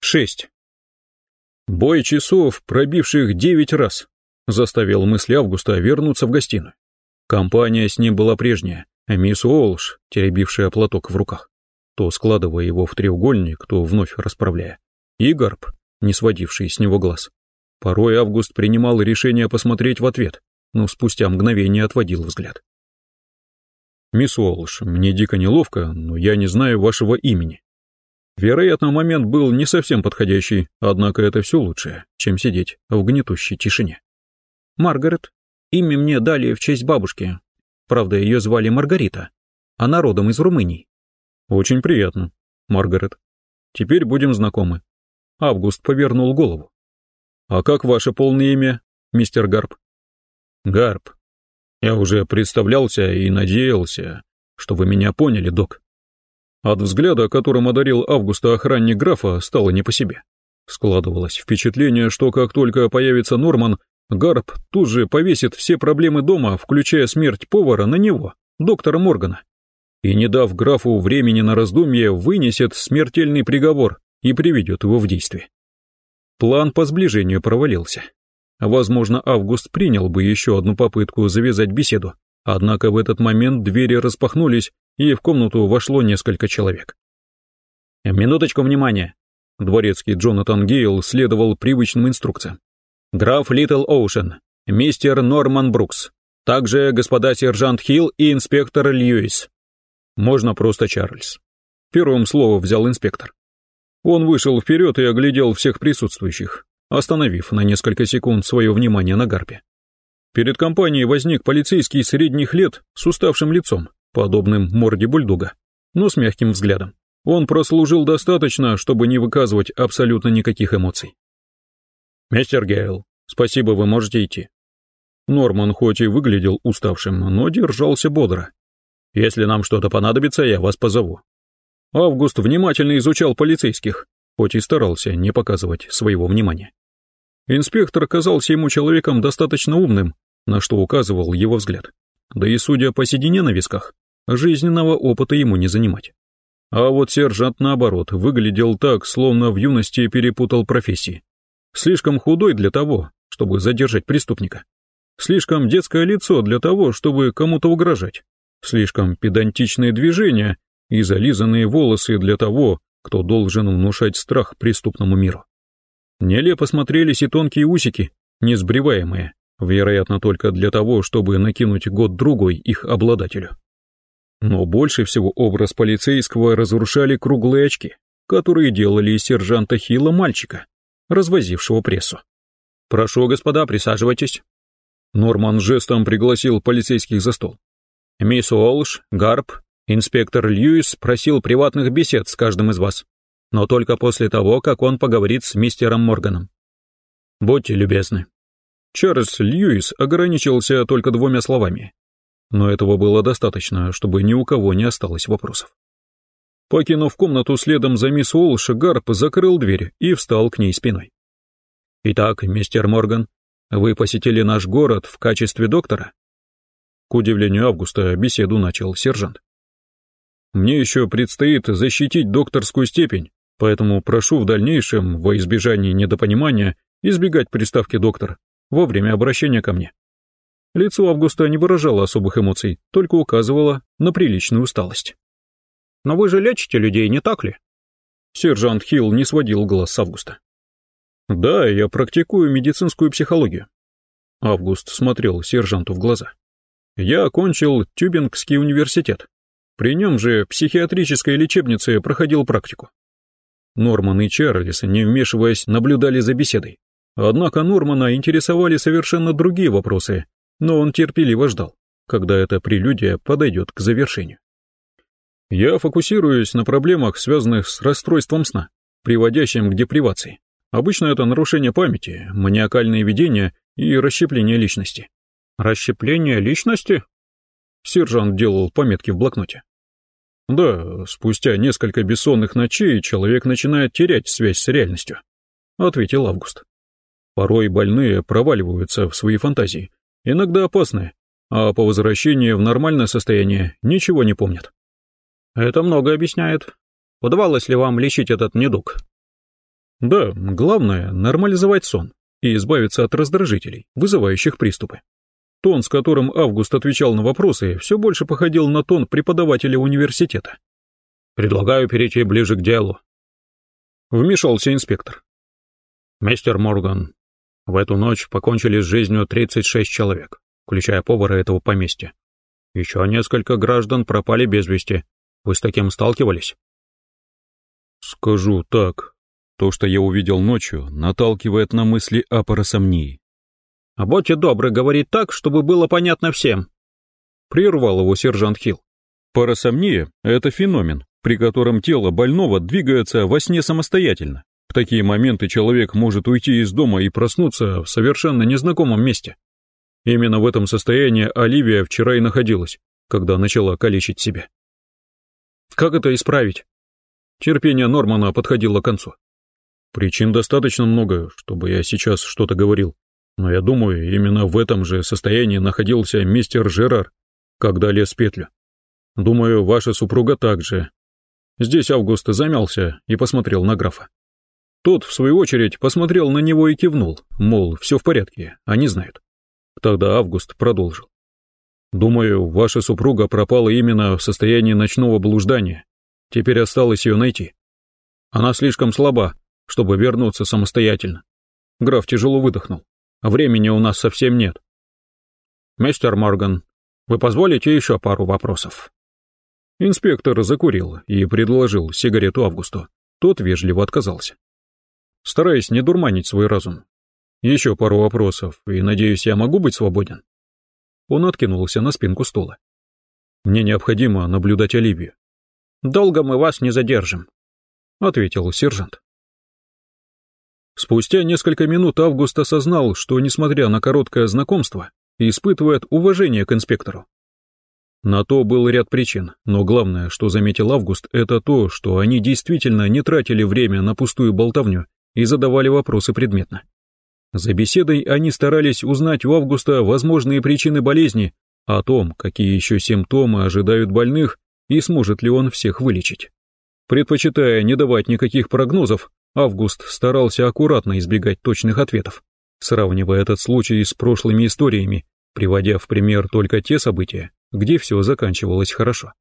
Шесть. Бой часов, пробивших девять раз, заставил мысли Августа вернуться в гостиную. Компания с ним была прежняя, мисс Уолш, теребившая платок в руках, то складывая его в треугольник, то вновь расправляя, и Гарп, не сводивший с него глаз. Порой Август принимал решение посмотреть в ответ, но спустя мгновение отводил взгляд. «Мисс Уолш, мне дико неловко, но я не знаю вашего имени. Вероятно, момент был не совсем подходящий, однако это все лучше, чем сидеть в гнетущей тишине. Маргарет. Имя мне дали в честь бабушки. Правда, ее звали Маргарита. Она родом из Румынии. Очень приятно, Маргарет. Теперь будем знакомы. Август повернул голову. А как ваше полное имя, мистер Гарп? Гарп. Я уже представлялся и надеялся, что вы меня поняли, док. От взгляда, которым одарил Августа охранник графа, стало не по себе. Складывалось впечатление, что как только появится Норман, Гарп тут же повесит все проблемы дома, включая смерть повара, на него, доктора Моргана. И, не дав графу времени на раздумье, вынесет смертельный приговор и приведет его в действие. План по сближению провалился. Возможно, Август принял бы еще одну попытку завязать беседу, однако в этот момент двери распахнулись, и в комнату вошло несколько человек. «Минуточку внимания!» Дворецкий Джонатан Гейл следовал привычным инструкциям. «Граф Литл Оушен, мистер Норман Брукс, также господа сержант Хилл и инспектор Льюис. Можно просто Чарльз». Первым слово взял инспектор. Он вышел вперед и оглядел всех присутствующих, остановив на несколько секунд свое внимание на гарпе. Перед компанией возник полицейский средних лет с уставшим лицом, подобным морде бульдога, но с мягким взглядом. Он прослужил достаточно, чтобы не выказывать абсолютно никаких эмоций. «Мистер Гейл, спасибо, вы можете идти». Норман хоть и выглядел уставшим, но держался бодро. «Если нам что-то понадобится, я вас позову». Август внимательно изучал полицейских, хоть и старался не показывать своего внимания. Инспектор казался ему человеком достаточно умным, на что указывал его взгляд. Да и судя по седине на висках, Жизненного опыта ему не занимать. А вот сержант, наоборот, выглядел так, словно в юности перепутал профессии. Слишком худой для того, чтобы задержать преступника. Слишком детское лицо для того, чтобы кому-то угрожать. Слишком педантичные движения и зализанные волосы для того, кто должен внушать страх преступному миру. Нелепо смотрелись и тонкие усики, несбриваемые, вероятно, только для того, чтобы накинуть год-другой их обладателю. Но больше всего образ полицейского разрушали круглые очки, которые делали из сержанта Хила мальчика, развозившего прессу. «Прошу, господа, присаживайтесь». Норман жестом пригласил полицейских за стол. Мисс Уолш, Гарп, инспектор Льюис просил приватных бесед с каждым из вас, но только после того, как он поговорит с мистером Морганом. Будьте любезны. Чарльз Льюис ограничился только двумя словами, но этого было достаточно, чтобы ни у кого не осталось вопросов. Покинув комнату следом за мисс Уолш, Гарп закрыл дверь и встал к ней спиной. «Итак, мистер Морган, вы посетили наш город в качестве доктора?» К удивлению Августа беседу начал сержант. «Мне еще предстоит защитить докторскую степень, поэтому прошу в дальнейшем, во избежание недопонимания, избегать приставки «доктор» во время обращения ко мне. Лицо Августа не выражало особых эмоций, только указывало на приличную усталость. «Но вы же лечите людей, не так ли?» Сержант Хилл не сводил глаз с Августа. «Да, я практикую медицинскую психологию». Август смотрел сержанту в глаза. «Я окончил Тюбингский университет. При нем же психиатрической лечебнице проходил практику». Норман и Чарльз, не вмешиваясь, наблюдали за беседой. Однако Нормана интересовали совершенно другие вопросы, но он терпеливо ждал, когда эта прелюдия подойдет к завершению. Я фокусируюсь на проблемах, связанных с расстройством сна, приводящим к депривации. Обычно это нарушение памяти, маниакальное видение и расщепление личности. Расщепление личности? Сержант делал пометки в блокноте. Да, спустя несколько бессонных ночей человек начинает терять связь с реальностью, ответил Август. Порой больные проваливаются в свои фантазии, иногда опасны, а по возвращении в нормальное состояние ничего не помнят. Это много объясняет. Удавалось ли вам лечить этот недуг? Да, главное — нормализовать сон и избавиться от раздражителей, вызывающих приступы. Тон, с которым Август отвечал на вопросы, все больше походил на тон преподавателя университета. «Предлагаю перейти ближе к делу», — вмешался инспектор. «Мистер Морган, в эту ночь покончили с жизнью 36 человек, включая повара этого поместья. Еще несколько граждан пропали без вести. Вы с таким сталкивались?» «Скажу так. То, что я увидел ночью, наталкивает на мысли о парасомнии». «А будьте добры говорить так, чтобы было понятно всем», — прервал его сержант Хилл. Парасомния — это феномен, при котором тело больного двигается во сне самостоятельно. В такие моменты человек может уйти из дома и проснуться в совершенно незнакомом месте. Именно в этом состоянии Оливия вчера и находилась, когда начала калечить себя. Как это исправить? Терпение Нормана подходило к концу. Причин достаточно много, чтобы я сейчас что-то говорил. Но я думаю, именно в этом же состоянии находился мистер Жерар, когда лез петлю. Думаю, ваша супруга также, Здесь Август замялся и посмотрел на графа. Тот, в свою очередь, посмотрел на него и кивнул, мол, все в порядке, они знают. Тогда Август продолжил. «Думаю, ваша супруга пропала именно в состоянии ночного блуждания. Теперь осталось ее найти. Она слишком слаба, чтобы вернуться самостоятельно». Граф тяжело выдохнул. «Времени у нас совсем нет». «Мистер Морган, вы позволите еще пару вопросов?» Инспектор закурил и предложил сигарету Августу. Тот вежливо отказался. Стараясь не дурманить свой разум. Еще пару вопросов, и, надеюсь, я могу быть свободен? Он откинулся на спинку стула. Мне необходимо наблюдать Оливию. «Долго мы вас не задержим», — ответил сержант. Спустя несколько минут Август осознал, что, несмотря на короткое знакомство, испытывает уважение к инспектору. На то был ряд причин, но главное, что заметил Август, это то, что они действительно не тратили время на пустую болтовню и задавали вопросы предметно. За беседой они старались узнать у Августа возможные причины болезни, о том, какие еще симптомы ожидают больных и сможет ли он всех вылечить. Предпочитая не давать никаких прогнозов, Август старался аккуратно избегать точных ответов, сравнивая этот случай с прошлыми историями, приводя в пример только те события, где все заканчивалось хорошо.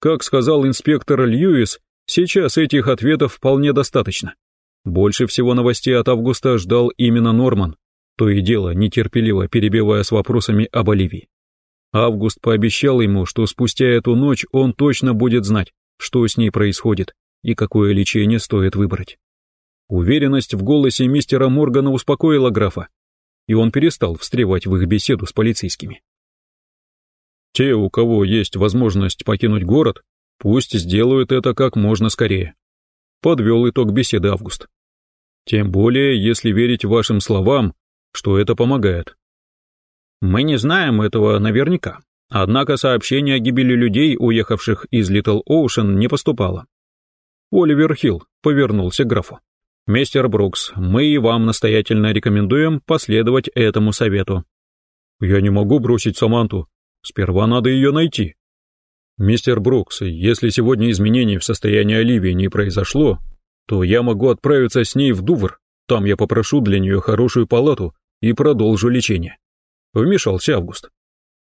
Как сказал инспектор Льюис, сейчас этих ответов вполне достаточно. Больше всего новостей от Августа ждал именно Норман, то и дело нетерпеливо перебивая с вопросами об Оливии. Август пообещал ему, что спустя эту ночь он точно будет знать, что с ней происходит и какое лечение стоит выбрать. Уверенность в голосе мистера Моргана успокоила графа, и он перестал встревать в их беседу с полицейскими. Те, у кого есть возможность покинуть город, пусть сделают это как можно скорее. Подвел итог беседы Август. Тем более, если верить вашим словам, что это помогает. Мы не знаем этого наверняка, однако сообщение о гибели людей, уехавших из Литл Оушен, не поступало. Оливер Хилл повернулся к графу. «Мистер Брукс, мы и вам настоятельно рекомендуем последовать этому совету». «Я не могу бросить Саманту. Сперва надо ее найти. Мистер Брукс, если сегодня изменений в состоянии Оливии не произошло, то я могу отправиться с ней в Дувр. Там я попрошу для нее хорошую палату и продолжу лечение. Вмешался Август.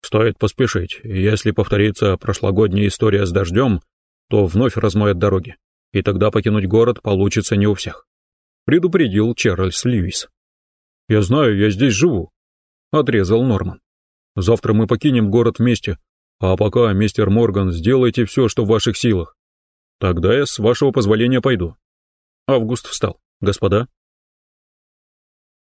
Стоит поспешить. Если повторится прошлогодняя история с дождем, то вновь размоет дороги, и тогда покинуть город получится не у всех. Предупредил Чарльз Льюис. «Я знаю, я здесь живу», — отрезал Норман. Завтра мы покинем город вместе. А пока, мистер Морган, сделайте все, что в ваших силах. Тогда я, с вашего позволения, пойду. Август встал. Господа,